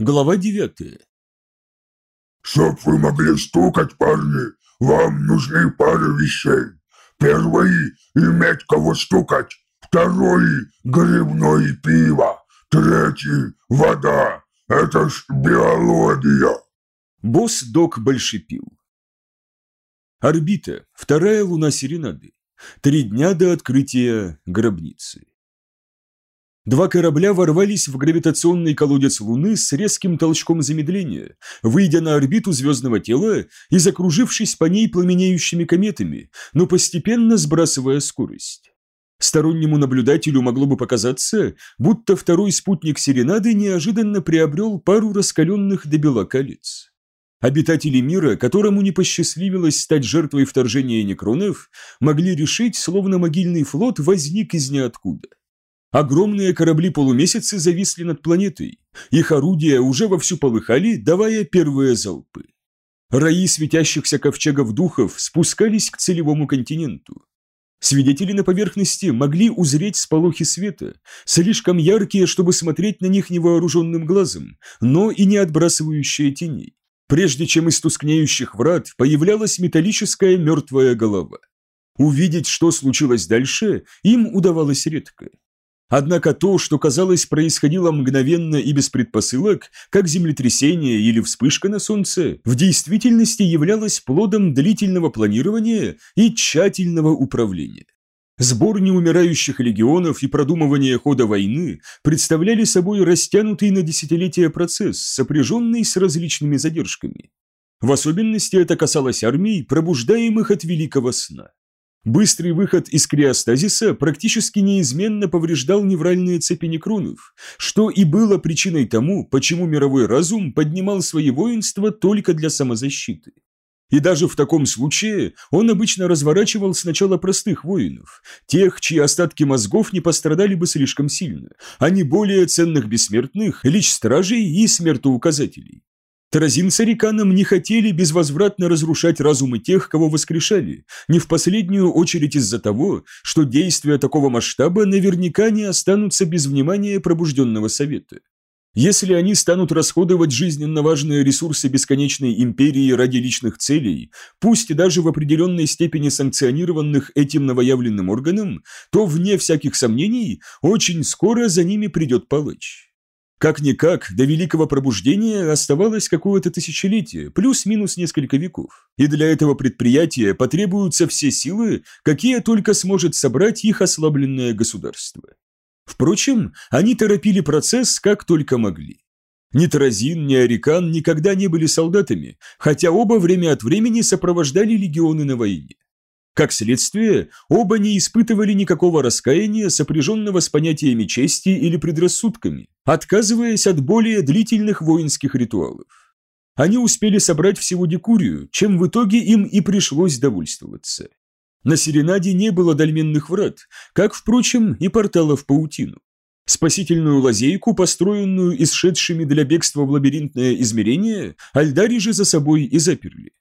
Глава 9. «Чтоб вы могли стукать, парни, вам нужны пары вещей. Первый – иметь кого стукать. Второй – грибное пиво. Третий – вода. Это ж биология». Босс Док Большепил. Орбита. Вторая луна Серенады. Три дня до открытия гробницы. Два корабля ворвались в гравитационный колодец Луны с резким толчком замедления, выйдя на орбиту звездного тела и закружившись по ней пламенеющими кометами, но постепенно сбрасывая скорость. Стороннему наблюдателю могло бы показаться, будто второй спутник Серенады неожиданно приобрел пару раскаленных до бела колец. Обитатели мира, которому не посчастливилось стать жертвой вторжения некронов, могли решить, словно могильный флот возник из ниоткуда. Огромные корабли-полумесяцы зависли над планетой. Их орудия уже вовсю полыхали, давая первые залпы. Раи светящихся ковчегов духов спускались к целевому континенту. Свидетели на поверхности могли узреть сполохи света, слишком яркие, чтобы смотреть на них невооруженным глазом, но и не отбрасывающие теней. Прежде чем из тускнеющих врат появлялась металлическая мертвая голова. Увидеть, что случилось дальше, им удавалось редко. Однако то, что казалось происходило мгновенно и без предпосылок, как землетрясение или вспышка на Солнце, в действительности являлось плодом длительного планирования и тщательного управления. Сбор неумирающих легионов и продумывание хода войны представляли собой растянутый на десятилетия процесс, сопряженный с различными задержками. В особенности это касалось армий, пробуждаемых от великого сна. Быстрый выход из криостазиса практически неизменно повреждал невральные цепи некронов, что и было причиной тому, почему мировой разум поднимал свои воинства только для самозащиты. И даже в таком случае он обычно разворачивал сначала простых воинов, тех, чьи остатки мозгов не пострадали бы слишком сильно, а не более ценных бессмертных, лишь стражей и смертоуказателей. Таразин с Ариканом не хотели безвозвратно разрушать разумы тех, кого воскрешали, не в последнюю очередь из-за того, что действия такого масштаба наверняка не останутся без внимания пробужденного совета. Если они станут расходовать жизненно важные ресурсы бесконечной империи ради личных целей, пусть и даже в определенной степени санкционированных этим новоявленным органом, то, вне всяких сомнений, очень скоро за ними придет палач. Как-никак, до Великого Пробуждения оставалось какое-то тысячелетие, плюс-минус несколько веков. И для этого предприятия потребуются все силы, какие только сможет собрать их ослабленное государство. Впрочем, они торопили процесс как только могли. Ни Таразин, ни Арикан никогда не были солдатами, хотя оба время от времени сопровождали легионы на войне. Как следствие, оба не испытывали никакого раскаяния, сопряженного с понятиями чести или предрассудками, отказываясь от более длительных воинских ритуалов. Они успели собрать всего декурию, чем в итоге им и пришлось довольствоваться. На Серенаде не было дольменных врат, как, впрочем, и портала в паутину. Спасительную лазейку, построенную исшедшими для бегства в лабиринтное измерение, Альдари же за собой и заперли.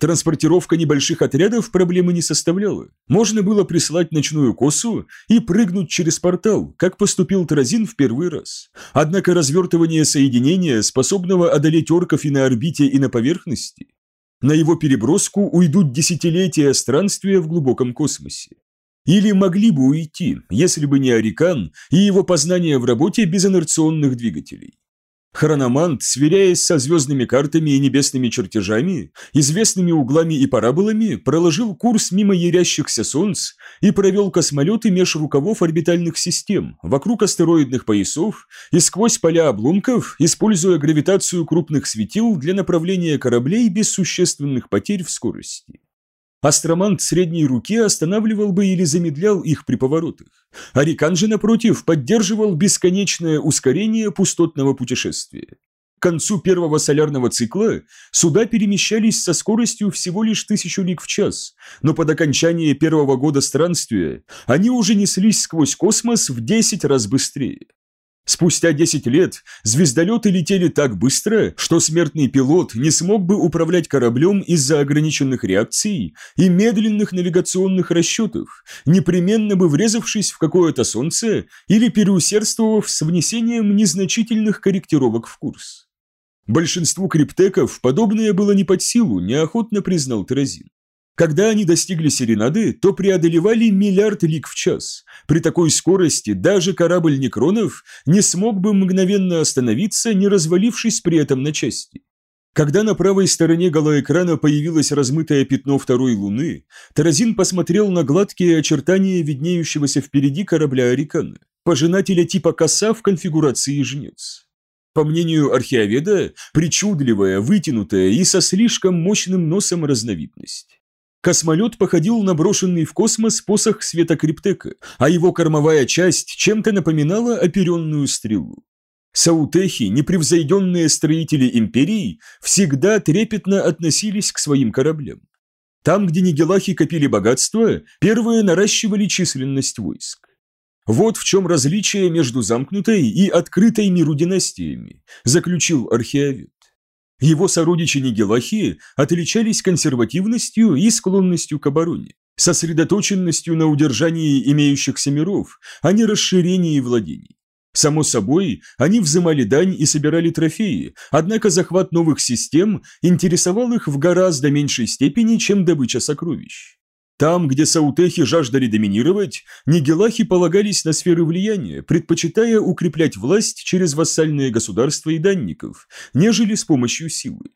Транспортировка небольших отрядов проблемы не составляла. Можно было прислать ночную косу и прыгнуть через портал, как поступил Таразин в первый раз. Однако развертывание соединения, способного одолеть орков и на орбите, и на поверхности, на его переброску уйдут десятилетия странствия в глубоком космосе. Или могли бы уйти, если бы не Арикан и его познание в работе без инерционных двигателей. Хрономант, сверяясь со звездными картами и небесными чертежами, известными углами и параболами, проложил курс мимо ярящихся солнц и провел космолеты меж рукавов орбитальных систем, вокруг астероидных поясов и сквозь поля обломков, используя гравитацию крупных светил для направления кораблей без существенных потерь в скорости. Астромант средней руки останавливал бы или замедлял их при поворотах. Арикан же, напротив, поддерживал бесконечное ускорение пустотного путешествия. К концу первого солярного цикла суда перемещались со скоростью всего лишь тысячу лиг в час, но под окончание первого года странствия они уже неслись сквозь космос в 10 раз быстрее. Спустя 10 лет звездолеты летели так быстро, что смертный пилот не смог бы управлять кораблем из-за ограниченных реакций и медленных навигационных расчетов, непременно бы врезавшись в какое-то солнце или переусердствовав с внесением незначительных корректировок в курс. Большинству криптеков подобное было не под силу, неохотно признал Теразин. Когда они достигли Серенады, то преодолевали миллиард лиг в час. При такой скорости даже корабль Некронов не смог бы мгновенно остановиться, не развалившись при этом на части. Когда на правой стороне голоэкрана появилось размытое пятно второй луны, Таразин посмотрел на гладкие очертания виднеющегося впереди корабля Арикана, пожинателя типа коса в конфигурации жнец. По мнению археоведа, причудливая, вытянутая и со слишком мощным носом разновидность. Космолет походил на брошенный в космос посох света Криптека, а его кормовая часть чем-то напоминала оперенную стрелу. Саутехи, непревзойденные строители империи, всегда трепетно относились к своим кораблям. Там, где нигелахи копили богатство, первые наращивали численность войск. Вот в чем различие между замкнутой и открытой миру династиями, заключил археовед. Его сородичи нигелахи отличались консервативностью и склонностью к обороне, сосредоточенностью на удержании имеющихся миров, а не расширении владений. Само собой, они взимали дань и собирали трофеи, однако захват новых систем интересовал их в гораздо меньшей степени, чем добыча сокровищ. Там, где саутехи жаждали доминировать, нигелахи полагались на сферы влияния, предпочитая укреплять власть через вассальные государства и данников, нежели с помощью силы.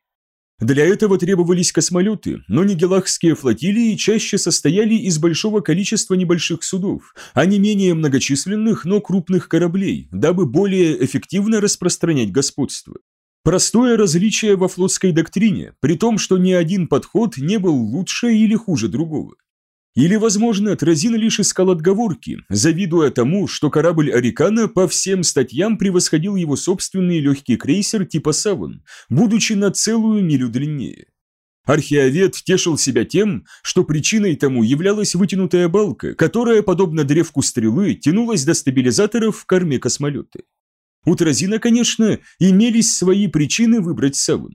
Для этого требовались космолеты, но нигелахские флотилии чаще состояли из большого количества небольших судов, а не менее многочисленных, но крупных кораблей, дабы более эффективно распространять господство. Простое различие во флотской доктрине, при том, что ни один подход не был лучше или хуже другого. Или, возможно, Тразин лишь искал отговорки, завидуя тому, что корабль Арикана по всем статьям превосходил его собственный легкий крейсер типа Саван, будучи на целую милю длиннее. Археовед тешил себя тем, что причиной тому являлась вытянутая балка, которая, подобно древку стрелы, тянулась до стабилизаторов в корме космолета. У Тразина, конечно, имелись свои причины выбрать Саван.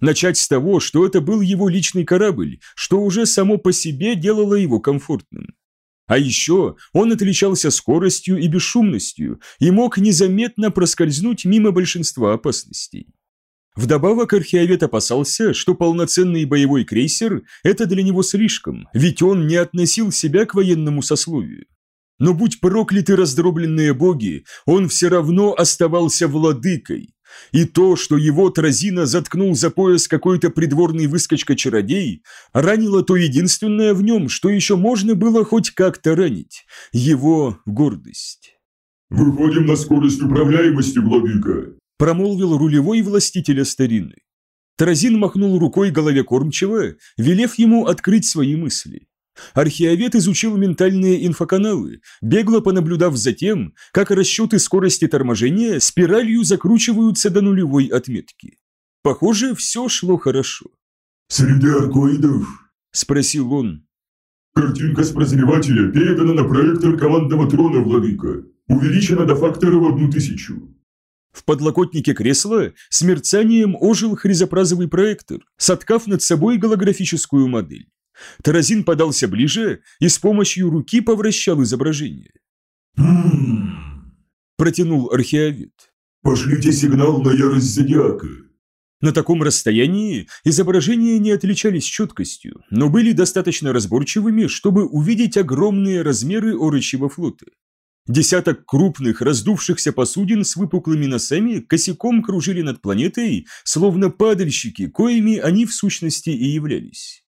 Начать с того, что это был его личный корабль, что уже само по себе делало его комфортным. А еще он отличался скоростью и бесшумностью и мог незаметно проскользнуть мимо большинства опасностей. Вдобавок археовед опасался, что полноценный боевой крейсер – это для него слишком, ведь он не относил себя к военному сословию. Но будь прокляты раздробленные боги, он все равно оставался владыкой, и то, что его Тразина заткнул за пояс какой-то придворный выскочка-чародей, ранило то единственное в нем, что еще можно было хоть как-то ранить – его гордость. «Выходим на скорость управляемости, владыка», – промолвил рулевой властителя старины. Таразин махнул рукой голове кормчего, велев ему открыть свои мысли. Археовед изучил ментальные инфоканалы, бегло понаблюдав за тем, как расчеты скорости торможения спиралью закручиваются до нулевой отметки. Похоже, все шло хорошо. «Среди аркоидов?» – спросил он. «Картинка с прозревателя передана на проектор командного трона, владыка. Увеличена до фактора в одну тысячу». В подлокотнике кресла с мерцанием ожил хризопразовый проектор, соткав над собой голографическую модель. Таразин подался ближе и с помощью руки повращал изображение. Протянул археовед. «Пошлите сигнал на ярость зодиака». На таком расстоянии изображения не отличались четкостью, но были достаточно разборчивыми, чтобы увидеть огромные размеры орочьего флота. Десяток крупных, раздувшихся посудин с выпуклыми носами косяком кружили над планетой, словно падальщики, коими они в сущности и являлись.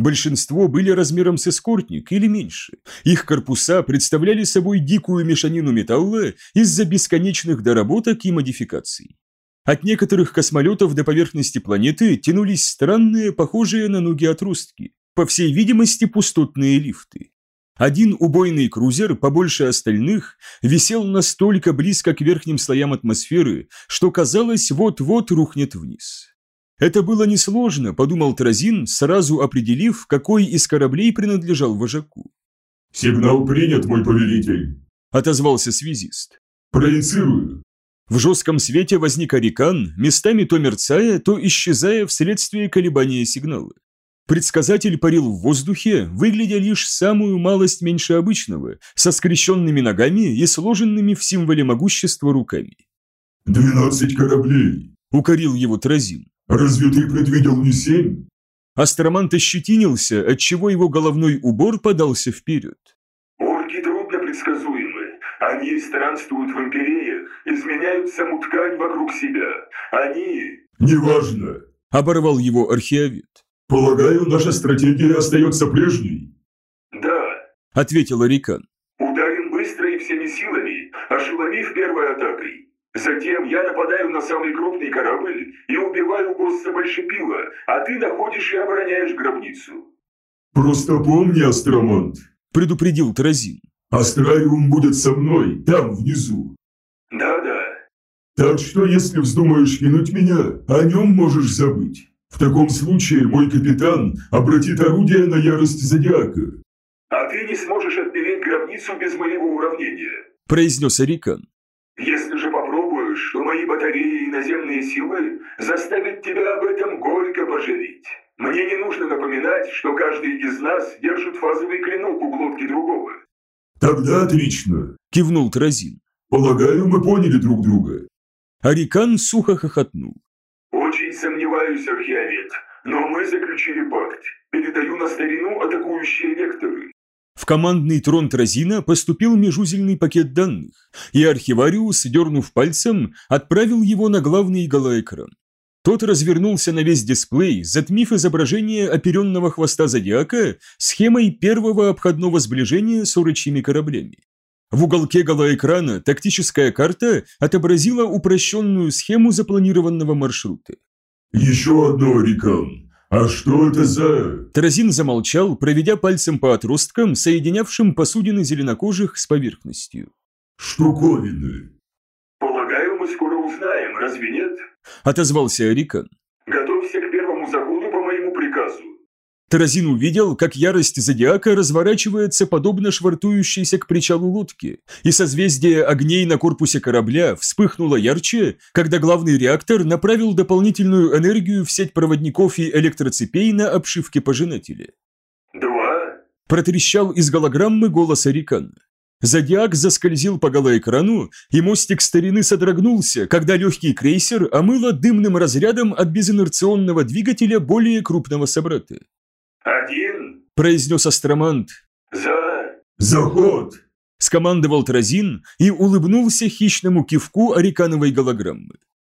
Большинство были размером с эскортник или меньше. Их корпуса представляли собой дикую мешанину металла из-за бесконечных доработок и модификаций. От некоторых космолетов до поверхности планеты тянулись странные, похожие на ноги отростки, по всей видимости пустотные лифты. Один убойный крузер, побольше остальных, висел настолько близко к верхним слоям атмосферы, что казалось, вот-вот рухнет вниз. Это было несложно, подумал Тразин, сразу определив, какой из кораблей принадлежал вожаку. «Сигнал принят, мой повелитель», – отозвался связист. «Проецирую». В жестком свете возник Арикан, местами то мерцая, то исчезая вследствие колебания сигнала. Предсказатель парил в воздухе, выглядя лишь самую малость меньше обычного, со скрещенными ногами и сложенными в символе могущества руками. «Двенадцать кораблей», – укорил его Тразин. «Разве ты предвидел не семь?» Астромант ощетинился, отчего его головной убор подался вперед. Орки трудно предсказуемы. Они странствуют в империях, изменяют саму ткань вокруг себя. Они... «Неважно. Оборвал его археовед. Полагаю, наша стратегия остается прежней». Да, Ответил Арикан. ударим быстро и всеми силами, ошеломив первой атакой. Затем я нападаю на самый крупный корабль и убиваю босса Большепила, а ты находишь и обороняешь гробницу. «Просто помни, Астромант, Предупредил Тразин. Астрариум будет со мной, там, внизу. Да-да, Так что, если вздумаешь кинуть меня, о нем можешь забыть. В таком случае мой капитан обратит орудие на ярость Зодиака. а ты не сможешь отпереть гробницу без моего уравнения. Произнес Арикан. Если же попробуешь, то мои батареи и наземные силы заставят тебя об этом горько пожалеть. Мне не нужно напоминать, что каждый из нас держит фазовый клинок у глотки другого. Тогда отлично. Кивнул Тразин. Полагаю, мы поняли друг друга. Арикан сухо хохотнул. Очень сомневаюсь, археовед, но мы заключили пакт. Передаю на старину атакующие векторы. В командный трон Тразина поступил межузельный пакет данных, и архивариус, дернув пальцем, отправил его на главный голоэкран. Тот развернулся на весь дисплей, затмив изображение оперенного хвоста Зодиака схемой первого обходного сближения с орочьими кораблями. В уголке голоэкрана тактическая карта отобразила упрощенную схему запланированного маршрута. Еще одно, Рикан. А что это за... Таразин замолчал, проведя пальцем по отросткам, соединявшим посудины зеленокожих с поверхностью. штуковины? Полагаю, мы скоро узнаем, разве нет? Отозвался Арикан. Готовься к первому заходу по моему приказу. Таразин увидел, как ярость зодиака разворачивается подобно швартующейся к причалу лодки, и созвездие огней на корпусе корабля вспыхнуло ярче, когда главный реактор направил дополнительную энергию в сеть проводников и электроцепей на обшивке пожинателя. Два, Протрещал из голограммы голос Арикана. Зодиак заскользил по голоэкрану, и мостик старины содрогнулся, когда легкий крейсер омыло дымным разрядом от безинерционного двигателя более крупного собрата. Один, Произнес астромант, за... Заход! скомандовал Тразин и улыбнулся хищному кивку арикановой голограммы.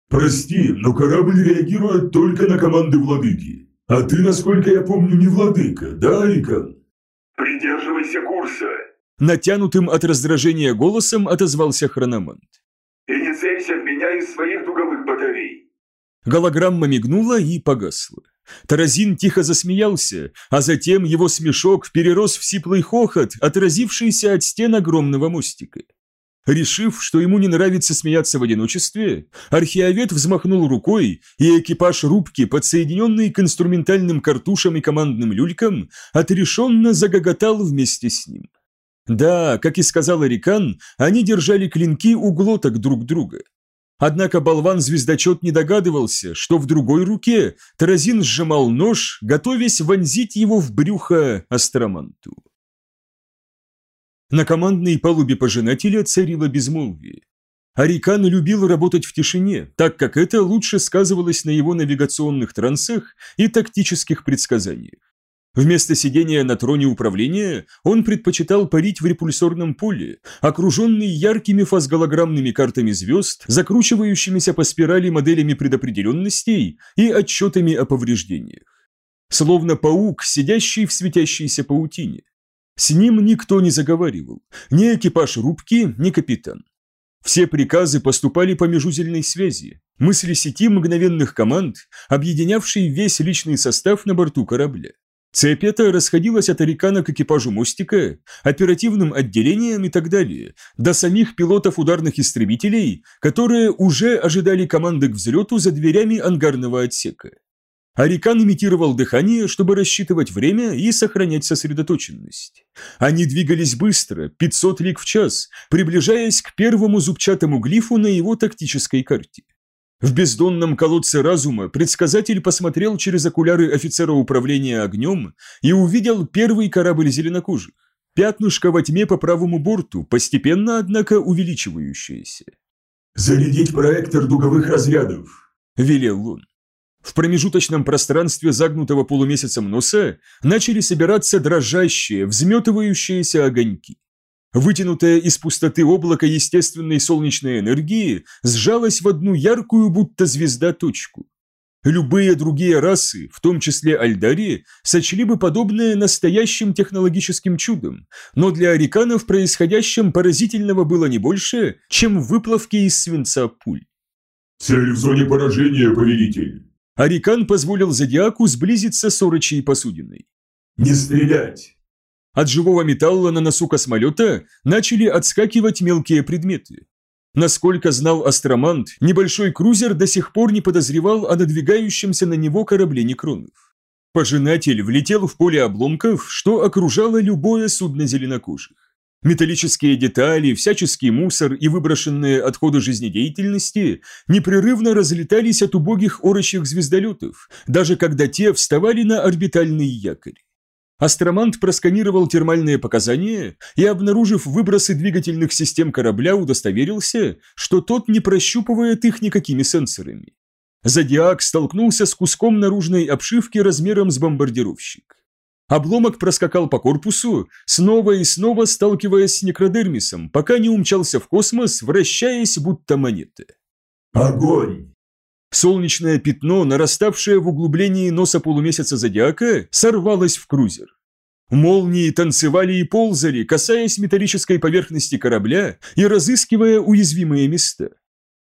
Прости, но корабль реагирует только на команды владыки. А ты, насколько я помню, не владыка, да, Рикан? Придерживайся курса. Натянутым от раздражения голосом отозвался хрономант. И не целься в меня из своих дуговых батарей. Голограмма мигнула и погасла. Таразин тихо засмеялся, а затем его смешок перерос в сиплый хохот, отразившийся от стен огромного мостика. Решив, что ему не нравится смеяться в одиночестве, археовед взмахнул рукой, и экипаж рубки, подсоединенный к инструментальным картушам и командным люлькам, отрешенно загоготал вместе с ним. Да, как и сказал Арикан, они держали клинки у глоток друг друга. Однако болван-звездочет не догадывался, что в другой руке Таразин сжимал нож, готовясь вонзить его в брюхо астроманту. На командной палубе пожинателя царило безмолвие. Арикан любил работать в тишине, так как это лучше сказывалось на его навигационных трансах и тактических предсказаниях. Вместо сидения на троне управления он предпочитал парить в репульсорном поле, окруженный яркими фазголограммными картами звезд, закручивающимися по спирали моделями предопределенностей и отчетами о повреждениях. Словно паук, сидящий в светящейся паутине. С ним никто не заговаривал, ни экипаж рубки, ни капитан. Все приказы поступали по межузельной связи, мысли сети мгновенных команд, объединявшей весь личный состав на борту корабля. Цепь эта расходилась от Арикана к экипажу мостика, оперативным отделениям и так далее, до самих пилотов ударных истребителей, которые уже ожидали команды к взлету за дверями ангарного отсека. Арикан имитировал дыхание, чтобы рассчитывать время и сохранять сосредоточенность. Они двигались быстро, 500 лиг в час, приближаясь к первому зубчатому глифу на его тактической карте. В бездонном колодце разума предсказатель посмотрел через окуляры офицера управления огнем и увидел первый корабль зеленокожих. Пятнышко во тьме по правому борту, постепенно, однако, увеличивающееся. Зарядить проектор дуговых разрядов. велел он. В промежуточном пространстве загнутого полумесяцем носа начали собираться дрожащие, взметывающиеся огоньки. Вытянутое из пустоты облако естественной солнечной энергии сжалось в одну яркую, будто звезда, точку. Любые другие расы, в том числе Альдари, сочли бы подобное настоящим технологическим чудом, но для ариканов происходящем поразительного было не больше, чем выплавки из свинца пуль. «Цель в зоне поражения, повелитель!» Арикан позволил Зодиаку сблизиться с орочей посудиной. «Не стрелять!» От живого металла на носу космолета начали отскакивать мелкие предметы. Насколько знал астромант, небольшой крузер до сих пор не подозревал о надвигающемся на него корабле Некронов. Пожинатель влетел в поле обломков, что окружало любое судно зеленокожих. Металлические детали, всяческий мусор и выброшенные отходы жизнедеятельности непрерывно разлетались от убогих орочих звездолетов, даже когда те вставали на орбитальный якорь. Астромант просканировал термальные показания и, обнаружив выбросы двигательных систем корабля, удостоверился, что тот не прощупывает их никакими сенсорами. Зодиак столкнулся с куском наружной обшивки размером с бомбардировщик. Обломок проскакал по корпусу, снова и снова сталкиваясь с некродермисом, пока не умчался в космос, вращаясь будто монеты. «Огонь!» Солнечное пятно, нараставшее в углублении носа полумесяца зодиака, сорвалось в крузер. Молнии танцевали и ползали, касаясь металлической поверхности корабля и разыскивая уязвимые места.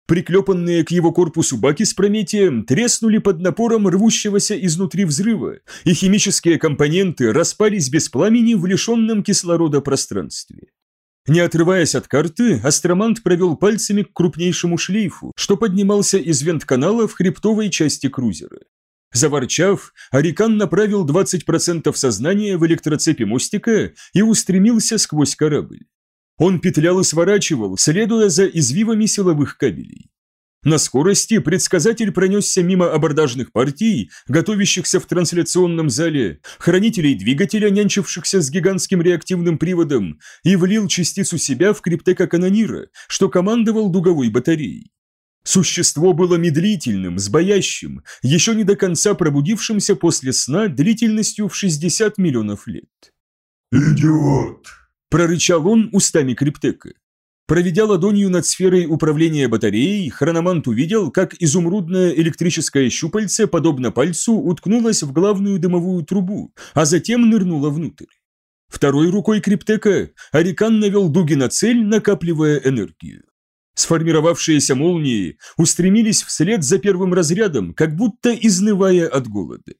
Приклепанные к его корпусу баки с прометием треснули под напором рвущегося изнутри взрыва, и химические компоненты распались без пламени в лишенном кислорода пространстве. Не отрываясь от карты, астромант провел пальцами к крупнейшему шлейфу, что поднимался из вент-канала в хребтовой части крузера. Заворчав, Арикан направил 20% сознания в электроцепи мостика и устремился сквозь корабль. Он петлял и сворачивал, следуя за извивами силовых кабелей. На скорости предсказатель пронесся мимо абордажных партий, готовящихся в трансляционном зале, хранителей двигателя, нянчившихся с гигантским реактивным приводом, и влил частицу себя в криптека канонира, что командовал дуговой батареей. Существо было медлительным, сбоящим, еще не до конца пробудившимся после сна длительностью в 60 миллионов лет. «Идиот!» – прорычал он устами криптека. Проведя ладонью над сферой управления батареей, хрономант увидел, как изумрудное электрическое щупальце, подобно пальцу, уткнулось в главную дымовую трубу, а затем нырнуло внутрь. Второй рукой криптека Арикан навел дуги на цель, накапливая энергию. Сформировавшиеся молнии устремились вслед за первым разрядом, как будто изнывая от голода.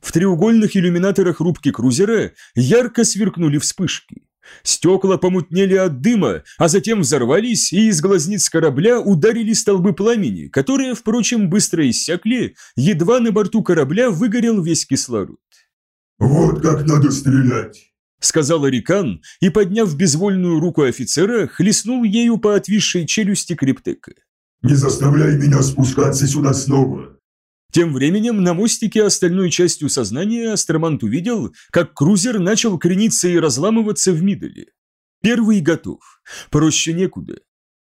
В треугольных иллюминаторах рубки крузера ярко сверкнули вспышки. Стекла помутнели от дыма, а затем взорвались, и из глазниц корабля ударили столбы пламени, которые, впрочем, быстро иссякли, едва на борту корабля выгорел весь кислород. «Вот как надо стрелять!» — сказал Арикан и, подняв безвольную руку офицера, хлестнул ею по отвисшей челюсти криптека. «Не заставляй меня спускаться сюда снова!» Тем временем на мостике остальной частью сознания Астромант увидел, как крузер начал крениться и разламываться в мидоле. Первый готов. Проще некуда.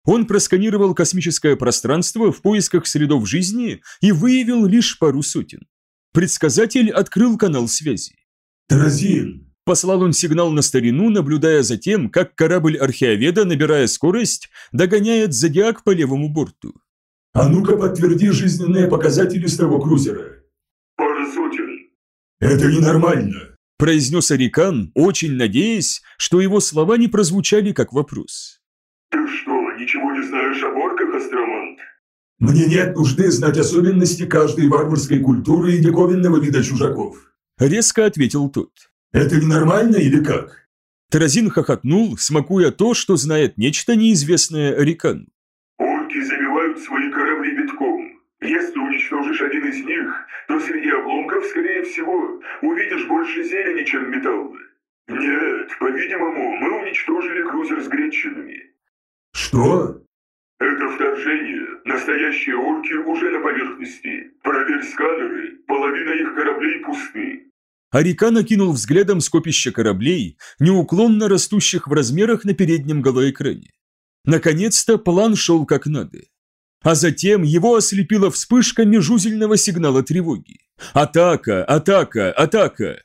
Он просканировал космическое пространство в поисках следов жизни и выявил лишь пару сотен. Предсказатель открыл канал связи. «Таразин!» Послал он сигнал на старину, наблюдая за тем, как корабль археоведа, набирая скорость, догоняет зодиак по левому борту. «А ну-ка подтверди жизненные показатели с того крузера». Пара сотен. «Это ненормально». произнес Арикан, очень надеясь, что его слова не прозвучали как вопрос. Ты что, ничего не знаешь о борках, астромант? Мне нет нужды знать особенности каждой варварской культуры и диковинного вида чужаков. Резко ответил тот. Это ненормально или как? Таразин хохотнул, смакуя то, что знает нечто неизвестное Арикану. Забивают свои корабли битком. Если уничтожишь один из них, то среди обломков, скорее всего, увидишь больше зелени, чем металла. Нет, по-видимому, мы уничтожили крузер с гречинами. Что? Это вторжение. Настоящие орки уже на поверхности. Проверь сканеры, половина их кораблей пусты. Арикан окинул взглядом скопище кораблей, неуклонно растущих в размерах на переднем голоэкране. Наконец-то план шел как надо. А затем его ослепила вспышка межузельного сигнала тревоги. «Атака! Атака! Атака!»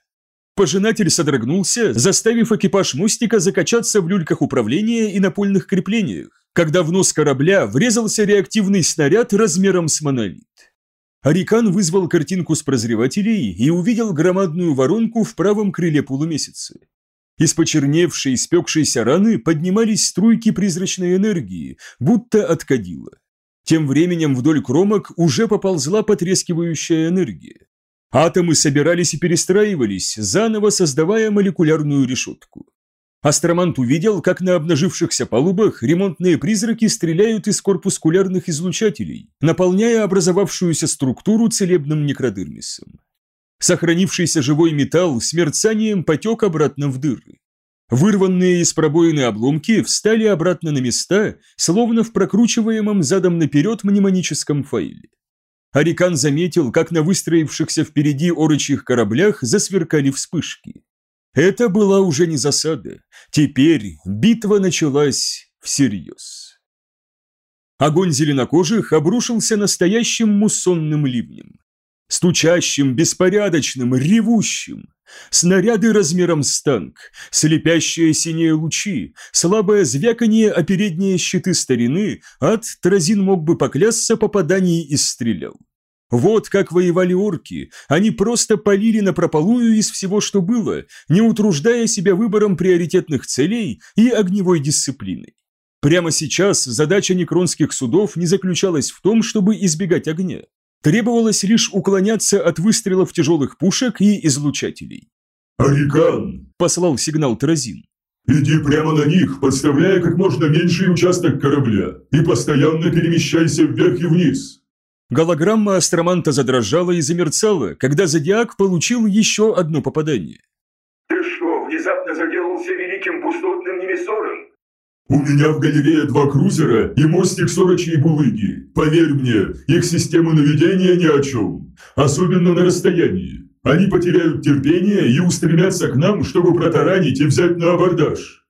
Пожинатель содрогнулся, заставив экипаж мостика закачаться в люльках управления и напольных креплениях, когда в нос корабля врезался реактивный снаряд размером с монолит. Арикан вызвал картинку с прозревателей и увидел громадную воронку в правом крыле полумесяца. Из почерневшей, спекшейся раны поднимались струйки призрачной энергии, будто от кадила. Тем временем вдоль кромок уже поползла потрескивающая энергия. Атомы собирались и перестраивались, заново создавая молекулярную решетку. Астромант увидел, как на обнажившихся палубах ремонтные призраки стреляют из корпускулярных излучателей, наполняя образовавшуюся структуру целебным некродырмисом. Сохранившийся живой металл с мерцанием потек обратно в дыры. Вырванные из пробоины обломки встали обратно на места, словно в прокручиваемом задом наперед мнемоническом файле. Арикан заметил, как на выстроившихся впереди орочьих кораблях засверкали вспышки. Это была уже не засада. Теперь битва началась всерьез. Огонь зеленокожих обрушился настоящим муссонным ливнем. Стучащим, беспорядочным, ревущим. Снаряды размером с танк, слепящие синие лучи, слабое звяканье о передние щиты старины, ад Тразин мог бы поклясться попаданий и стрелял. Вот как воевали орки, они просто полили напропалую из всего, что было, не утруждая себя выбором приоритетных целей и огневой дисциплиной. Прямо сейчас задача некронских судов не заключалась в том, чтобы избегать огня. Требовалось лишь уклоняться от выстрелов тяжелых пушек и излучателей. «Арикан!» – послал сигнал Тразин. «Иди прямо на них, подставляя как можно меньший участок корабля, и постоянно перемещайся вверх и вниз». Голограмма астроманта задрожала и замерцала, когда Зодиак получил еще одно попадание. Ты что, внезапно заделался великим пустотным немесором? «У меня в галерее два крузера и мостик сорочьей булыги. Поверь мне, их система наведения ни о чем. Особенно на расстоянии. Они потеряют терпение и устремятся к нам, чтобы протаранить и взять на абордаж».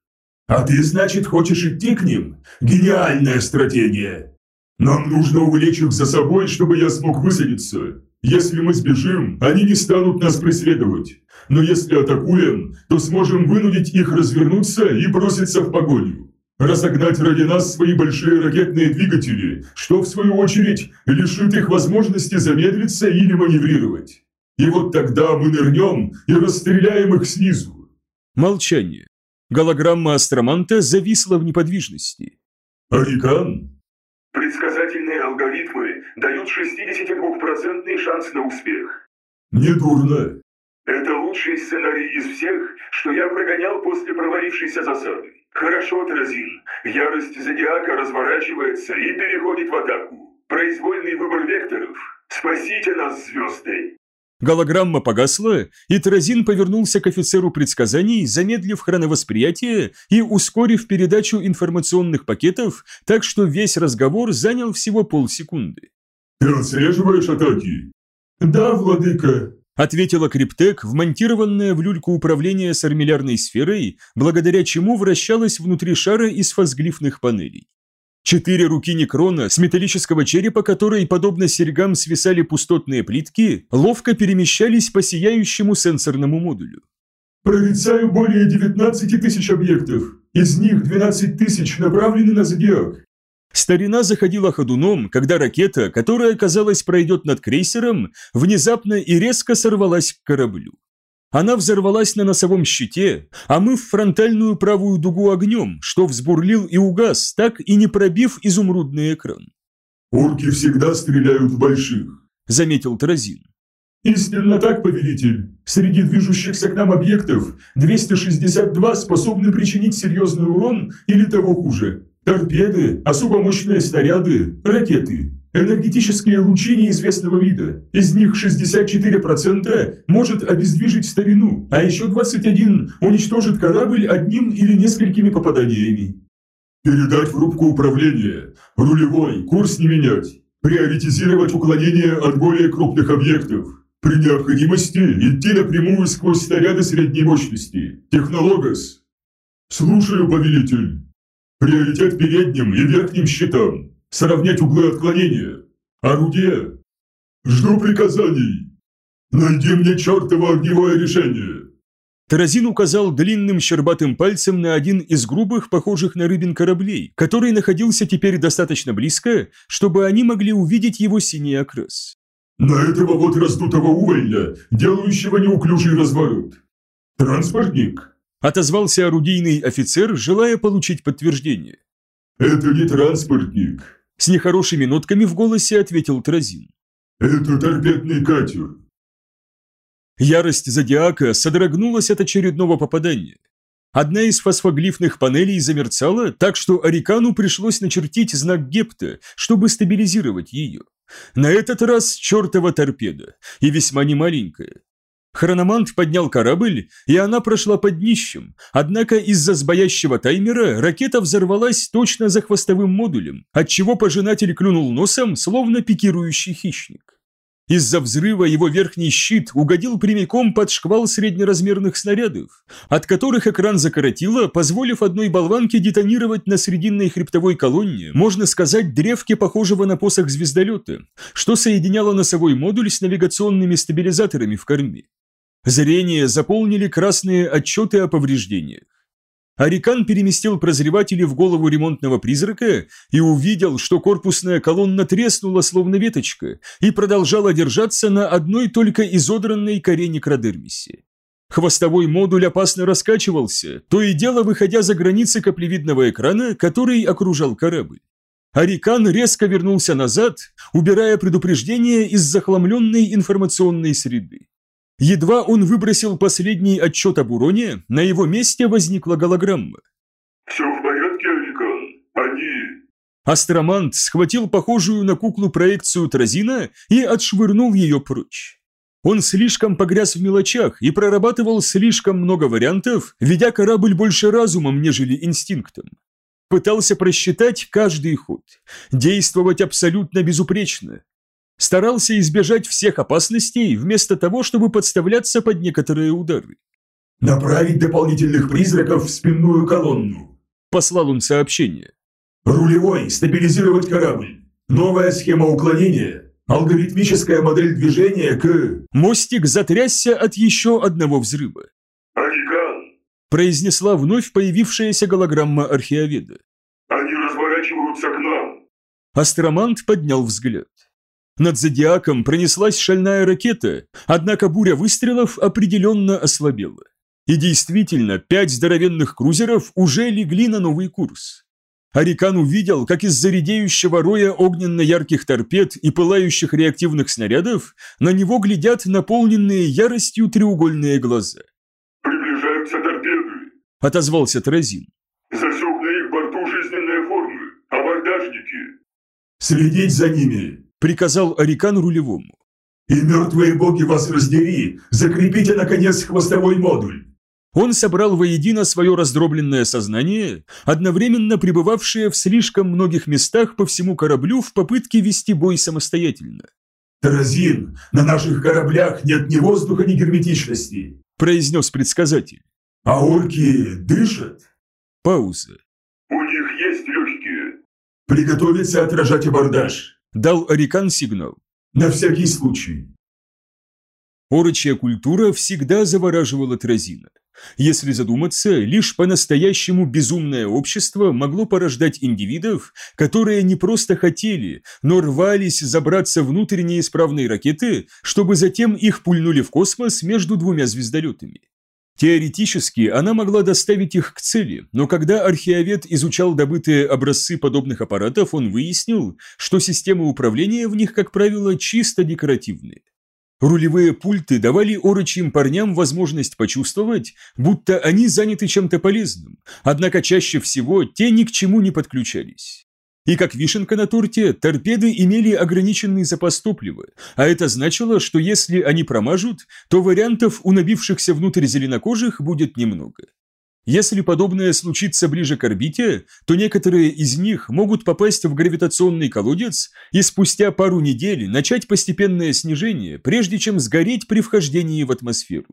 «А ты, значит, хочешь идти к ним? Гениальная стратегия!» «Нам нужно увлечь их за собой, чтобы я смог высадиться. Если мы сбежим, они не станут нас преследовать. Но если атакуем, то сможем вынудить их развернуться и броситься в погоню разогнать ради нас свои большие ракетные двигатели, что, в свою очередь, лишит их возможности замедлиться или маневрировать. И вот тогда мы нырнем и расстреляем их снизу». Молчание. Голограмма астроманта зависла в неподвижности. «Арикан?» Предсказательные алгоритмы дают 62% шанс на успех. «Недурно». Это лучший сценарий из всех, что я прогонял после провалившейся засады. Хорошо, Тразин. Ярость Зодиака разворачивается и переходит в атаку. Произвольный выбор векторов. Спасите нас, звезды. Голограмма погасла, и Тразин повернулся к офицеру предсказаний, замедлив хроновосприятие и ускорив передачу информационных пакетов, так что весь разговор занял всего полсекунды. «Ты отслеживаешь атаки?» «Да, владыка», ответила Криптек, вмонтированная в люльку управления с армиллярной сферой, благодаря чему вращалась внутри шара из фазглифных панелей. Четыре руки Некрона, с металлического черепа которой, подобно серьгам, свисали пустотные плитки, ловко перемещались по сияющему сенсорному модулю. «Прорицаю более 19 тысяч объектов. Из них 12 тысяч направлены на Зодиак. Старина заходила ходуном, когда ракета, которая, казалось, пройдет над крейсером, внезапно и резко сорвалась к кораблю. Она взорвалась на носовом щите, омыв фронтальную правую дугу огнем, что взбурлил и угас, так и не пробив изумрудный экран. «Орки всегда стреляют в больших», — заметил Тразин. «Истинно так, повелитель. Среди движущихся к нам объектов 262 способны причинить серьезный урон или того хуже. Торпеды, особо мощные снаряды, ракеты. Энергетические лучи неизвестного вида. Из них 64% может обездвижить старину, а еще 21 уничтожит корабль одним или несколькими попаданиями. Передать в рубку управления. Рулевой, курс не менять. Приоритизировать уклонение от более крупных объектов. При необходимости идти напрямую сквозь снаряды средней мощности. Технологос. Слушаю, повелитель. Приоритет передним и верхним щитам. Сравнять углы отклонения. Орудие. Жду приказаний. Найди мне чертово огневое решение. Таразин указал длинным щербатым пальцем на один из грубых, похожих на рыбин кораблей, который находился теперь достаточно близко, чтобы они могли увидеть его синий окрас. На этого вот раздутого увольня, делающего неуклюжий разворот. Транспортник. Отозвался орудийный офицер, желая получить подтверждение. Это не транспортник. С нехорошими нотками в голосе ответил Тразин. Это торпедный катер. Ярость Зодиака содрогнулась от очередного попадания. Одна из фосфоглифных панелей замерцала, так что Арикану пришлось начертить знак Гепта, чтобы стабилизировать ее. На этот раз чертова торпеда, и весьма немаленькая. Хрономант поднял корабль, и она прошла под днищем, однако из-за сбоящего таймера ракета взорвалась точно за хвостовым модулем, отчего пожинатель клюнул носом, словно пикирующий хищник. Из-за взрыва его верхний щит угодил прямиком под шквал среднеразмерных снарядов, от которых экран закоротило, позволив одной болванке детонировать на срединной хребтовой колонне, можно сказать, древке похожего на посох звездолета, что соединяло носовой модуль с навигационными стабилизаторами в корме. Зрение заполнили красные отчеты о повреждениях. Арикан переместил прозреватели в голову ремонтного призрака и увидел, что корпусная колонна треснула словно веточка и продолжала держаться на одной только изодранной коре некродермисе. Хвостовой модуль опасно раскачивался, то и дело выходя за границы каплевидного экрана, который окружал корабль. Арикан резко вернулся назад, убирая предупреждение из захламленной информационной среды. Едва он выбросил последний отчет об уроне, на его месте возникла голограмма. «Все в порядке, Арикан? Они...» Астромант схватил похожую на куклу проекцию Тразина и отшвырнул ее прочь. Он слишком погряз в мелочах и прорабатывал слишком много вариантов, ведя корабль больше разумом, нежели инстинктом. Пытался просчитать каждый ход, действовать абсолютно безупречно, старался избежать всех опасностей, вместо того, чтобы подставляться под некоторые удары. «Направить дополнительных призраков в спинную колонну», – послал он сообщение. «Рулевой, стабилизировать корабль. Новая схема уклонения, алгоритмическая модель движения к...» Мостик затрясся от еще одного взрыва. «Арикан!» – произнесла вновь появившаяся голограмма археоведа. «Они разворачиваются к нам!» Астромант поднял взгляд. Над Зодиаком пронеслась шальная ракета, однако буря выстрелов определенно ослабела. И действительно, пять здоровенных крузеров уже легли на новый курс. Арикан увидел, как из зарядеющего роя огненно-ярких торпед и пылающих реактивных снарядов на него глядят наполненные яростью треугольные глаза. «Приближаются торпеды!» – отозвался Тразин. «Засек на их борту жизненные формы, абордажники!» «Следить за ними!» Приказал Арикан рулевому. «И мертвые боги вас раздери! Закрепите, наконец, хвостовой модуль!» Он собрал воедино свое раздробленное сознание, одновременно пребывавшее в слишком многих местах по всему кораблю в попытке вести бой самостоятельно. «Таразин, на наших кораблях нет ни воздуха, ни герметичности», произнес предсказатель. «А орки дышат?» Пауза. «У них есть легкие». «Приготовиться отражать абордаж». Дал Арикан сигнал. «На всякий случай». Орочья культура всегда завораживала Тразина. Если задуматься, лишь по-настоящему безумное общество могло порождать индивидов, которые не просто хотели, но рвались забраться внутрь неисправной ракеты, чтобы затем их пульнули в космос между двумя звездолетами. Теоретически она могла доставить их к цели, но когда археовед изучал добытые образцы подобных аппаратов, он выяснил, что системы управления в них, как правило, чисто декоративные. Рулевые пульты давали орочьим парням возможность почувствовать, будто они заняты чем-то полезным, однако чаще всего те ни к чему не подключались. И как вишенка на торте, торпеды имели ограниченный запас топлива, а это значило, что если они промажут, то вариантов у набившихся внутрь зеленокожих будет немного. Если подобное случится ближе к орбите, то некоторые из них могут попасть в гравитационный колодец и спустя пару недель начать постепенное снижение, прежде чем сгореть при вхождении в атмосферу.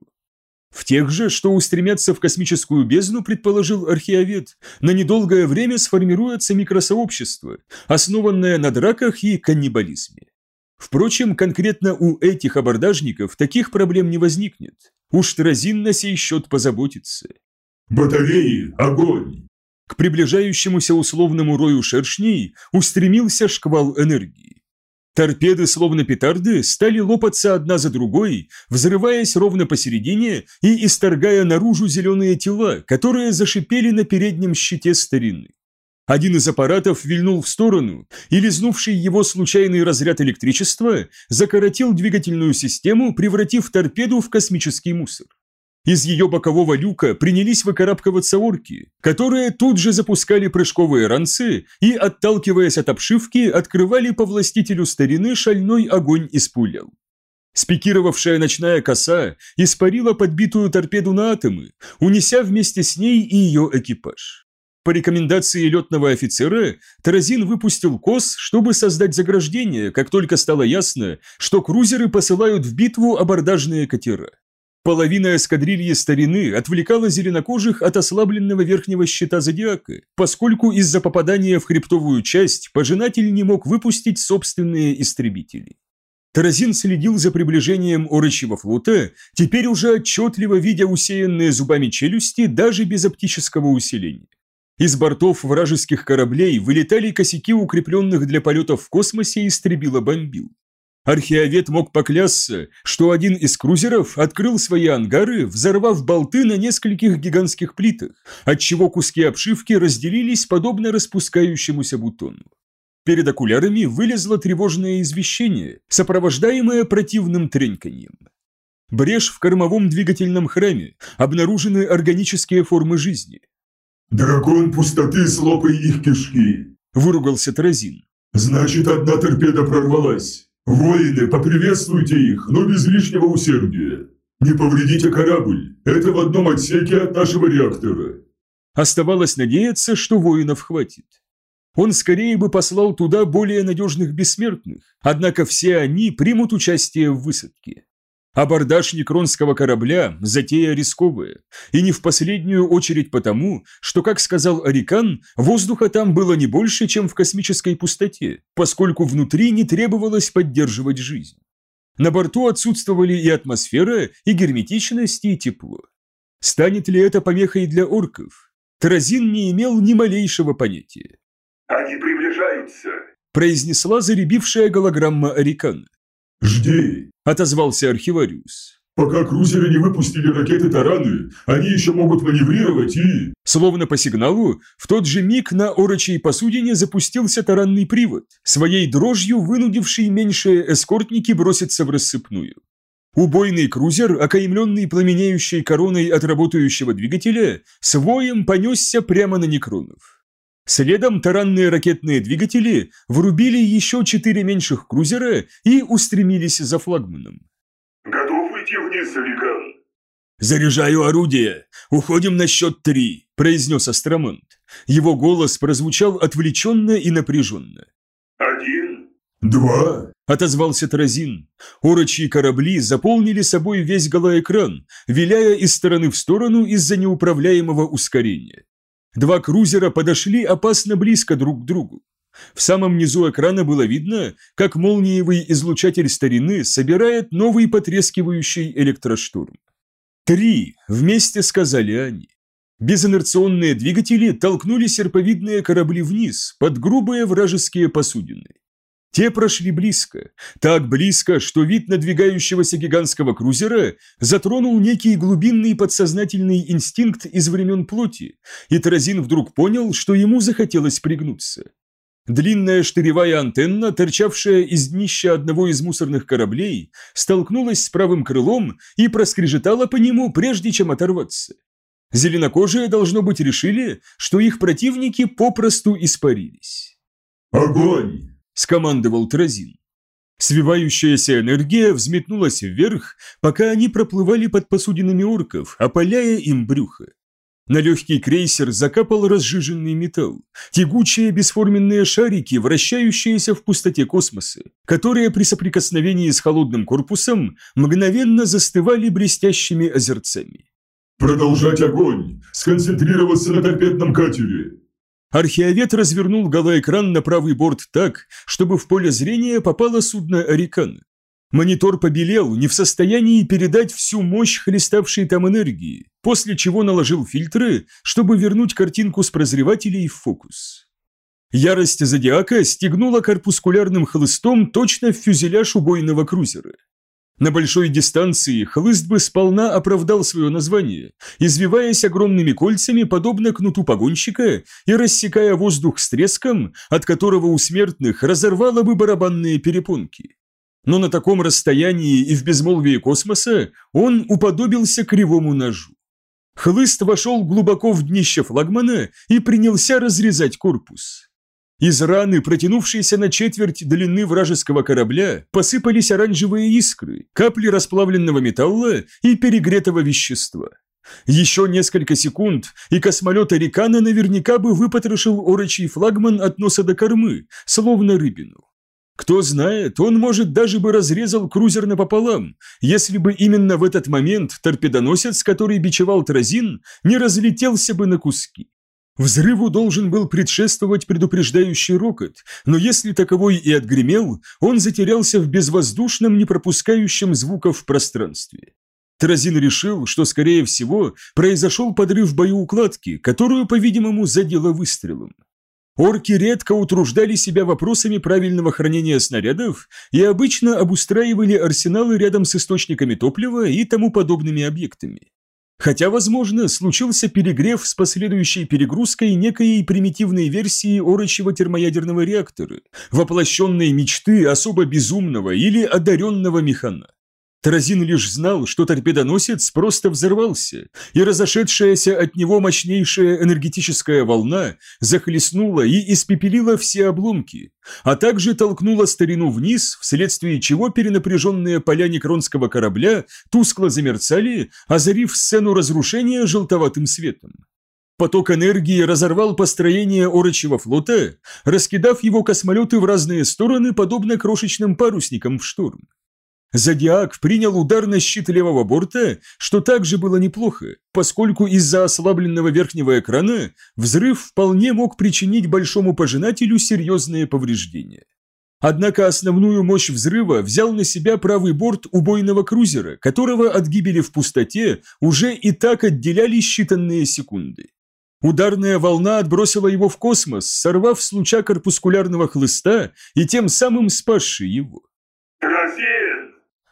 В тех же, что устремятся в космическую бездну, предположил археовед, на недолгое время сформируется микросообщество, основанное на драках и каннибализме. Впрочем, конкретно у этих абордажников таких проблем не возникнет. Уж Тразин на сей счет позаботится. «Батареи! Огонь!» К приближающемуся условному рою шершней устремился шквал энергии. Торпеды, словно петарды, стали лопаться одна за другой, взрываясь ровно посередине и исторгая наружу зеленые тела, которые зашипели на переднем щите старины. Один из аппаратов вильнул в сторону, и лизнувший его случайный разряд электричества закоротил двигательную систему, превратив торпеду в космический мусор. Из ее бокового люка принялись выкарабкиваться орки, которые тут же запускали прыжковые ранцы и, отталкиваясь от обшивки, открывали по властителю старины шальной огонь из пулял. Спикировавшая ночная коса испарила подбитую торпеду на атомы, унеся вместе с ней и ее экипаж. По рекомендации летного офицера, Таразин выпустил кос, чтобы создать заграждение, как только стало ясно, что крузеры посылают в битву абордажные катера. Половина эскадрильи старины отвлекала зеленокожих от ослабленного верхнего щита зодиака, поскольку из-за попадания в хребтовую часть пожинатель не мог выпустить собственные истребители. Таразин следил за приближением орочьего флота, теперь уже отчетливо видя усеянные зубами челюсти даже без оптического усиления. Из бортов вражеских кораблей вылетали косяки укрепленных для полетов в космосе истребила бомбил. Археовед мог поклясться, что один из крузеров открыл свои ангары, взорвав болты на нескольких гигантских плитах, отчего куски обшивки разделились подобно распускающемуся бутону. Перед окулярами вылезло тревожное извещение, сопровождаемое противным треньканьем. Брешь в кормовом двигательном храме, обнаружены органические формы жизни. «Дракон пустоты, слопай их кишки!» – выругался Тразин. «Значит, одна торпеда прорвалась. «Воины, поприветствуйте их, но без лишнего усердия. Не повредите корабль, это в одном отсеке от нашего реактора». Оставалось надеяться, что воинов хватит. Он скорее бы послал туда более надежных бессмертных, однако все они примут участие в высадке. Абордаж некронского корабля – затея рисковая, и не в последнюю очередь потому, что, как сказал Арикан, воздуха там было не больше, чем в космической пустоте, поскольку внутри не требовалось поддерживать жизнь. На борту отсутствовали и атмосфера, и герметичность, и тепло. Станет ли это помехой для орков? Таразин не имел ни малейшего понятия. «Они приближаются», – произнесла заребившая голограмма Арикана. «Жди!» – отозвался архивариус. «Пока крузеры не выпустили ракеты-тараны, они еще могут маневрировать и...» Словно по сигналу, в тот же миг на орочей посудине запустился таранный привод, своей дрожью вынудивший меньшие эскортники броситься в рассыпную. Убойный крузер, окаймленный пламенеющей короной от работающего двигателя, с воем понесся прямо на некронов. Следом таранные ракетные двигатели врубили еще четыре меньших крузера и устремились за флагманом. «Готов идти вниз, Алиган?» «Заряжаю орудие! Уходим на счет три!» – произнес Астромонт. Его голос прозвучал отвлеченно и напряженно. «Один?» «Два?» – отозвался Тразин. Орочьи корабли заполнили собой весь голоэкран, виляя из стороны в сторону из-за неуправляемого ускорения. Два крузера подошли опасно близко друг к другу. В самом низу экрана было видно, как молниевый излучатель старины собирает новый потрескивающий электрошторм. «Три!» – вместе сказали они. Безинерционные двигатели толкнули серповидные корабли вниз, под грубые вражеские посудины. Те прошли близко, так близко, что вид надвигающегося гигантского крузера затронул некий глубинный подсознательный инстинкт из времен плоти, и Таразин вдруг понял, что ему захотелось пригнуться. Длинная штыревая антенна, торчавшая из днища одного из мусорных кораблей, столкнулась с правым крылом и проскрежетала по нему, прежде чем оторваться. Зеленокожие, должно быть, решили, что их противники попросту испарились. «Огонь!» Скомандовал Тразин. Свивающаяся энергия взметнулась вверх, пока они проплывали под посудинами орков, опаляя им брюхо. На легкий крейсер закапал разжиженный металл, тягучие бесформенные шарики, вращающиеся в пустоте космоса, которые при соприкосновении с холодным корпусом мгновенно застывали блестящими озерцами. «Продолжать огонь! Сконцентрироваться на торпедном катере!» Археовед развернул голоэкран на правый борт так, чтобы в поле зрения попало судно «Арикан». Монитор побелел, не в состоянии передать всю мощь хлеставшей там энергии, после чего наложил фильтры, чтобы вернуть картинку с прозревателей в фокус. Ярость Зодиака стегнула корпускулярным хлыстом точно в фюзеляж убойного крузера. На большой дистанции хлыст бы сполна оправдал свое название, извиваясь огромными кольцами, подобно кнуту погонщика, и рассекая воздух с треском, от которого у смертных разорвало бы барабанные перепонки но на таком расстоянии и в безмолвии космоса он уподобился кривому ножу. Хлыст вошел глубоко в днище флагмана и принялся разрезать корпус. Из раны, протянувшейся на четверть длины вражеского корабля, посыпались оранжевые искры, капли расплавленного металла и перегретого вещества. Еще несколько секунд, и космолет Арикана наверняка бы выпотрошил орочий флагман от носа до кормы, словно рыбину. Кто знает, он, может, даже бы разрезал крузер напополам, если бы именно в этот момент торпедоносец, который бичевал Тразин, не разлетелся бы на куски. Взрыву должен был предшествовать предупреждающий рокот, но если таковой и отгремел, он затерялся в безвоздушном, не пропускающем звуков пространстве. Тразин решил, что, скорее всего, произошел подрыв боеукладки, которую, по-видимому, задело выстрелом. Орки редко утруждали себя вопросами правильного хранения снарядов и обычно обустраивали арсеналы рядом с источниками топлива и тому подобными объектами. Хотя, возможно, случился перегрев с последующей перегрузкой некой примитивной версии орочего термоядерного реактора, воплощенной мечты особо безумного или одаренного механа. Таразин лишь знал, что торпедоносец просто взорвался, и разошедшаяся от него мощнейшая энергетическая волна захлестнула и испепелила все обломки, а также толкнула старину вниз, вследствие чего перенапряженные поля некронского корабля тускло замерцали, озарив сцену разрушения желтоватым светом. Поток энергии разорвал построение Орочего флота, раскидав его космолеты в разные стороны, подобно крошечным парусникам в шторм. Зодиак принял удар на щит левого борта, что также было неплохо, поскольку из-за ослабленного верхнего экрана взрыв вполне мог причинить большому пожинателю серьезные повреждения. Однако основную мощь взрыва взял на себя правый борт убойного крузера, которого от гибели в пустоте уже и так отделяли считанные секунды. Ударная волна отбросила его в космос, сорвав с луча корпускулярного хлыста и тем самым спасший его. –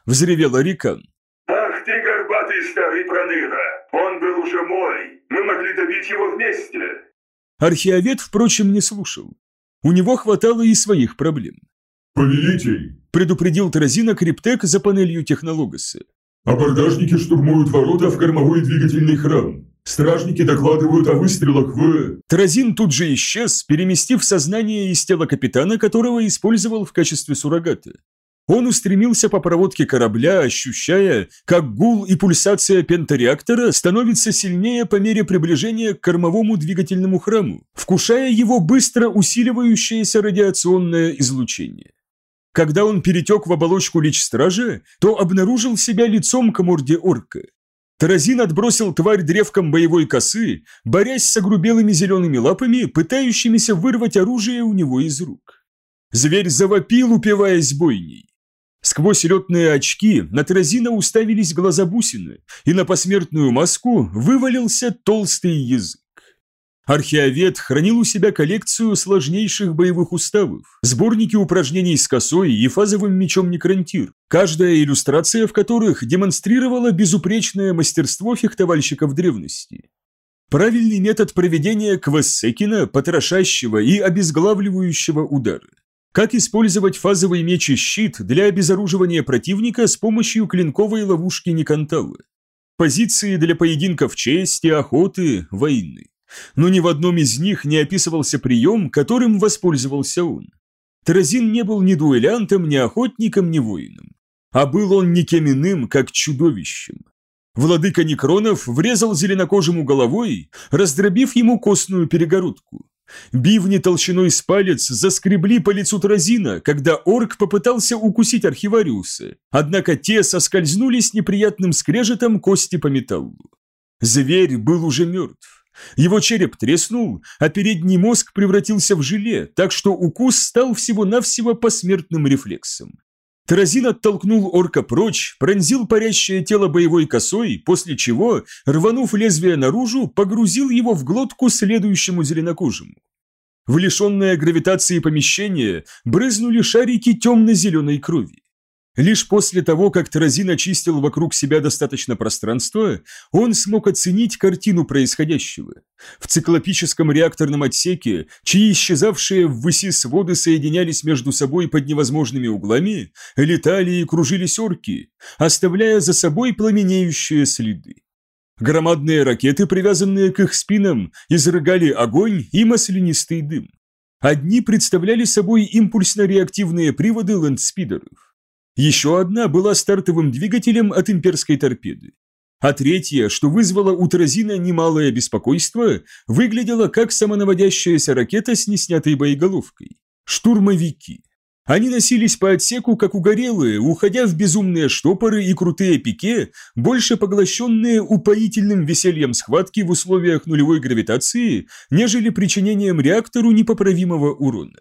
взревел Арикан. «Ах ты, горбатый старый проныра! Он был уже мой! Мы могли добить его вместе!» Археовед, впрочем, не слушал. У него хватало и своих проблем. «Повелитель!» – предупредил Тразина Криптек за панелью технологоса. «Абордажники штурмуют ворота в кормовой двигательный храм. Стражники докладывают о выстрелах в...» Тразин тут же исчез, переместив сознание из тела капитана, которого использовал в качестве суррогата. Он устремился по проводке корабля, ощущая, как гул и пульсация пентареактора становится сильнее по мере приближения к кормовому двигательному храму, вкушая его быстро усиливающееся радиационное излучение. Когда он перетек в оболочку лич-стража, то обнаружил себя лицом к морде орка. Таразин отбросил тварь древком боевой косы, борясь с огрубелыми зелеными лапами, пытающимися вырвать оружие у него из рук. Зверь завопил, упиваясь бойней. Сквозь летные очки на Тразина уставились глаза бусины, и на посмертную маску вывалился толстый язык. Археовед хранил у себя коллекцию сложнейших боевых уставов, сборники упражнений с косой и фазовым мечом Некрантир, каждая иллюстрация в которых демонстрировала безупречное мастерство фехтовальщиков древности. Правильный метод проведения квессекина, потрошащего и обезглавливающего удара. Как использовать фазовый меч и щит для обезоруживания противника с помощью клинковой ловушки Никанталы? Позиции для поединков чести, охоты, войны. Но ни в одном из них не описывался прием, которым воспользовался он. Таразин не был ни дуэлянтом, ни охотником, ни воином. А был он никем иным, как чудовищем. Владыка Некронов врезал зеленокожему головой, раздробив ему костную перегородку. Бивни толщиной с палец заскребли по лицу Тразина, когда орк попытался укусить архивариуса, однако те соскользнули с неприятным скрежетом кости по металлу. Зверь был уже мертв. Его череп треснул, а передний мозг превратился в желе, так что укус стал всего-навсего посмертным рефлексом. Таразин оттолкнул орка прочь, пронзил парящее тело боевой косой, после чего, рванув лезвие наружу, погрузил его в глотку следующему зеленокожему. В лишенное гравитации помещение брызнули шарики темно-зеленой крови. Лишь после того, как Таразин очистил вокруг себя достаточно пространства, он смог оценить картину происходящего. В циклопическом реакторном отсеке, чьи исчезавшие в выси своды соединялись между собой под невозможными углами, летали и кружились орки, оставляя за собой пламенеющие следы. Громадные ракеты, привязанные к их спинам, изрыгали огонь и маслянистый дым. Одни представляли собой импульсно-реактивные приводы лэндспидеров. Еще одна была стартовым двигателем от имперской торпеды. А третья, что вызвало у Тразина немалое беспокойство, выглядела как самонаводящаяся ракета с неснятой боеголовкой. Штурмовики. Они носились по отсеку, как угорелые, уходя в безумные штопоры и крутые пике, больше поглощенные упоительным весельем схватки в условиях нулевой гравитации, нежели причинением реактору непоправимого урона.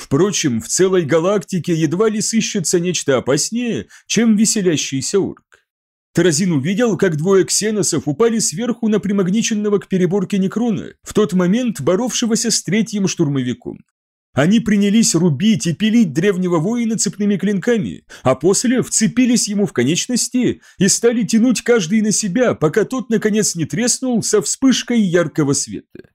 Впрочем, в целой галактике едва ли сыщется нечто опаснее, чем веселящийся орк. Таразин увидел, как двое ксеносов упали сверху на примагниченного к переборке Некрона, в тот момент боровшегося с третьим штурмовиком. Они принялись рубить и пилить древнего воина цепными клинками, а после вцепились ему в конечности и стали тянуть каждый на себя, пока тот наконец не треснул со вспышкой яркого света.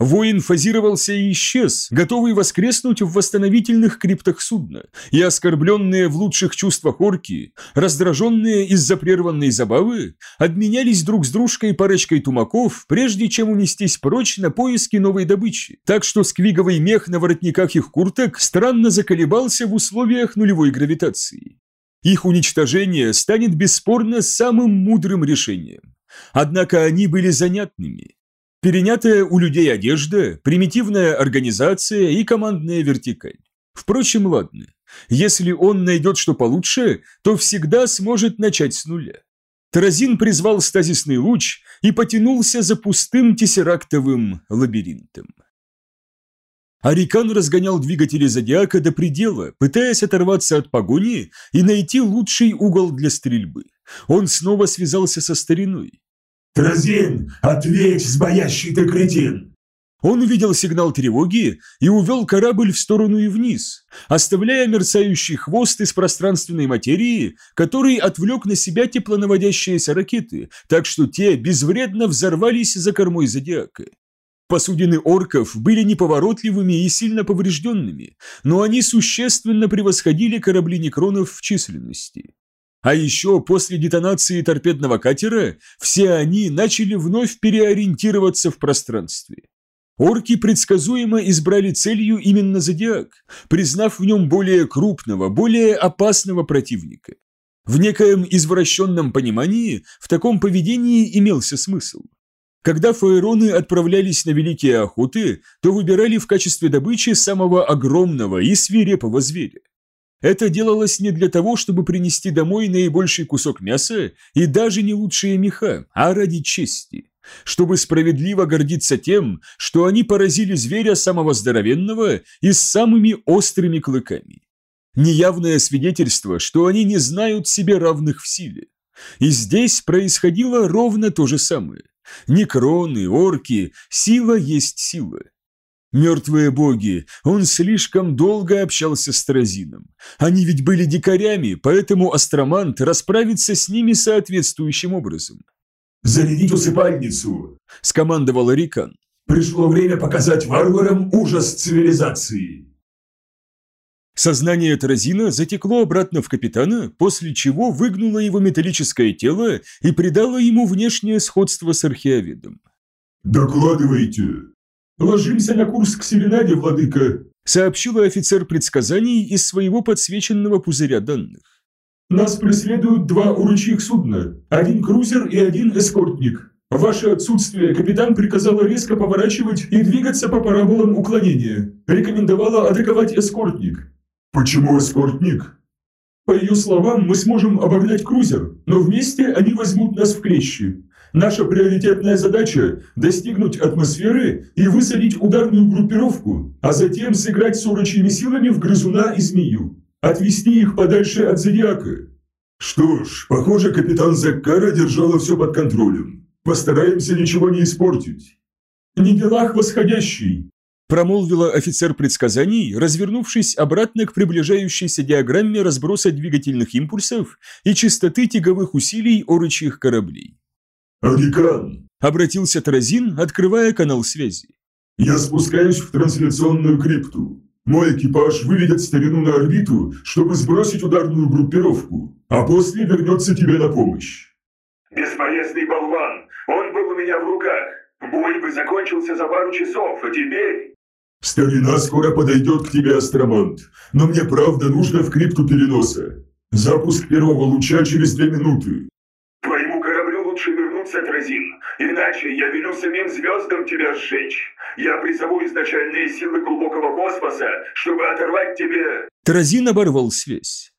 Воин фазировался и исчез, готовый воскреснуть в восстановительных криптах судна, и оскорбленные в лучших чувствах орки, раздраженные из-за прерванной забавы, обменялись друг с дружкой парочкой тумаков, прежде чем унестись прочь на поиски новой добычи, так что сквиговый мех на воротниках их курток странно заколебался в условиях нулевой гравитации. Их уничтожение станет бесспорно самым мудрым решением. Однако они были занятными, Перенятая у людей одежда, примитивная организация и командная вертикаль. Впрочем, ладно. Если он найдет что получше, то всегда сможет начать с нуля. Таразин призвал стазисный луч и потянулся за пустым тессерактовым лабиринтом. Арикан разгонял двигатели Зодиака до предела, пытаясь оторваться от погони и найти лучший угол для стрельбы. Он снова связался со стариной. «Тразин, ответь, сбоящий ты кретин!» Он увидел сигнал тревоги и увел корабль в сторону и вниз, оставляя мерцающий хвост из пространственной материи, который отвлек на себя теплонаводящиеся ракеты, так что те безвредно взорвались за кормой зодиака. Посудины орков были неповоротливыми и сильно поврежденными, но они существенно превосходили корабли некронов в численности. А еще после детонации торпедного катера все они начали вновь переориентироваться в пространстве. Орки предсказуемо избрали целью именно Зодиак, признав в нем более крупного, более опасного противника. В некоем извращенном понимании в таком поведении имелся смысл. Когда фаероны отправлялись на великие охоты, то выбирали в качестве добычи самого огромного и свирепого зверя. Это делалось не для того, чтобы принести домой наибольший кусок мяса и даже не лучшие меха, а ради чести. Чтобы справедливо гордиться тем, что они поразили зверя самого здоровенного и с самыми острыми клыками. Неявное свидетельство, что они не знают себе равных в силе. И здесь происходило ровно то же самое. Некроны, орки, сила есть сила. Мертвые боги, он слишком долго общался с Тразином. Они ведь были дикарями, поэтому астромант расправится с ними соответствующим образом. «Зарядить усыпальницу!» – скомандовал Рикан. «Пришло время показать варварам ужас цивилизации!» Сознание Тразина затекло обратно в капитана, после чего выгнуло его металлическое тело и придало ему внешнее сходство с археоведом. «Докладывайте!» «Ложимся на курс к Селенаде, владыка», сообщила офицер предсказаний из своего подсвеченного пузыря данных. Нас преследуют два уручих судна, один крузер и один эскортник. В ваше отсутствие капитан приказала резко поворачивать и двигаться по параболам уклонения. Рекомендовала атаковать эскортник. Почему эскортник? По ее словам, мы сможем обогнать крузер, но вместе они возьмут нас в клещи. Наша приоритетная задача – достигнуть атмосферы и высадить ударную группировку, а затем сыграть с урочьими силами в грызуна и змею. Отвести их подальше от зодиака. Что ж, похоже, капитан Заккара держала все под контролем. Постараемся ничего не испортить. Не делах восходящий, промолвила офицер предсказаний, развернувшись обратно к приближающейся диаграмме разброса двигательных импульсов и частоты тяговых усилий орочьих кораблей. «Арикан!» – обратился Таразин, открывая канал связи. «Я спускаюсь в трансляционную крипту. Мой экипаж выведет старину на орбиту, чтобы сбросить ударную группировку, а после вернется тебе на помощь». «Бесполезный болван! Он был у меня в руках! Бой бы закончился за пару часов, а теперь...» «Старина скоро подойдет к тебе, Астромонт, но мне правда нужно в крипту переноса. Запуск первого луча через две минуты». «Твоему кораблю лучше вернуться, Тразин, иначе я велю самим звездам тебя сжечь. Я призову изначальные силы глубокого космоса, чтобы оторвать тебе...» Тразин оборвал связь.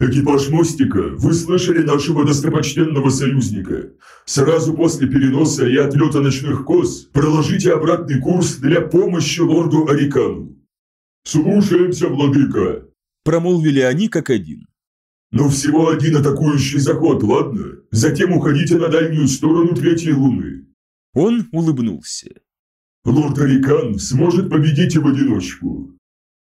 «Экипаж мостика, вы слышали нашего достопочтенного союзника. Сразу после переноса и отлета ночных коз проложите обратный курс для помощи лорду Арикану». «Слушаемся, владыка», – промолвили они как один. «Но всего один атакующий заход, ладно? Затем уходите на дальнюю сторону третьей луны». Он улыбнулся. «Лорд Арикан сможет победить в одиночку.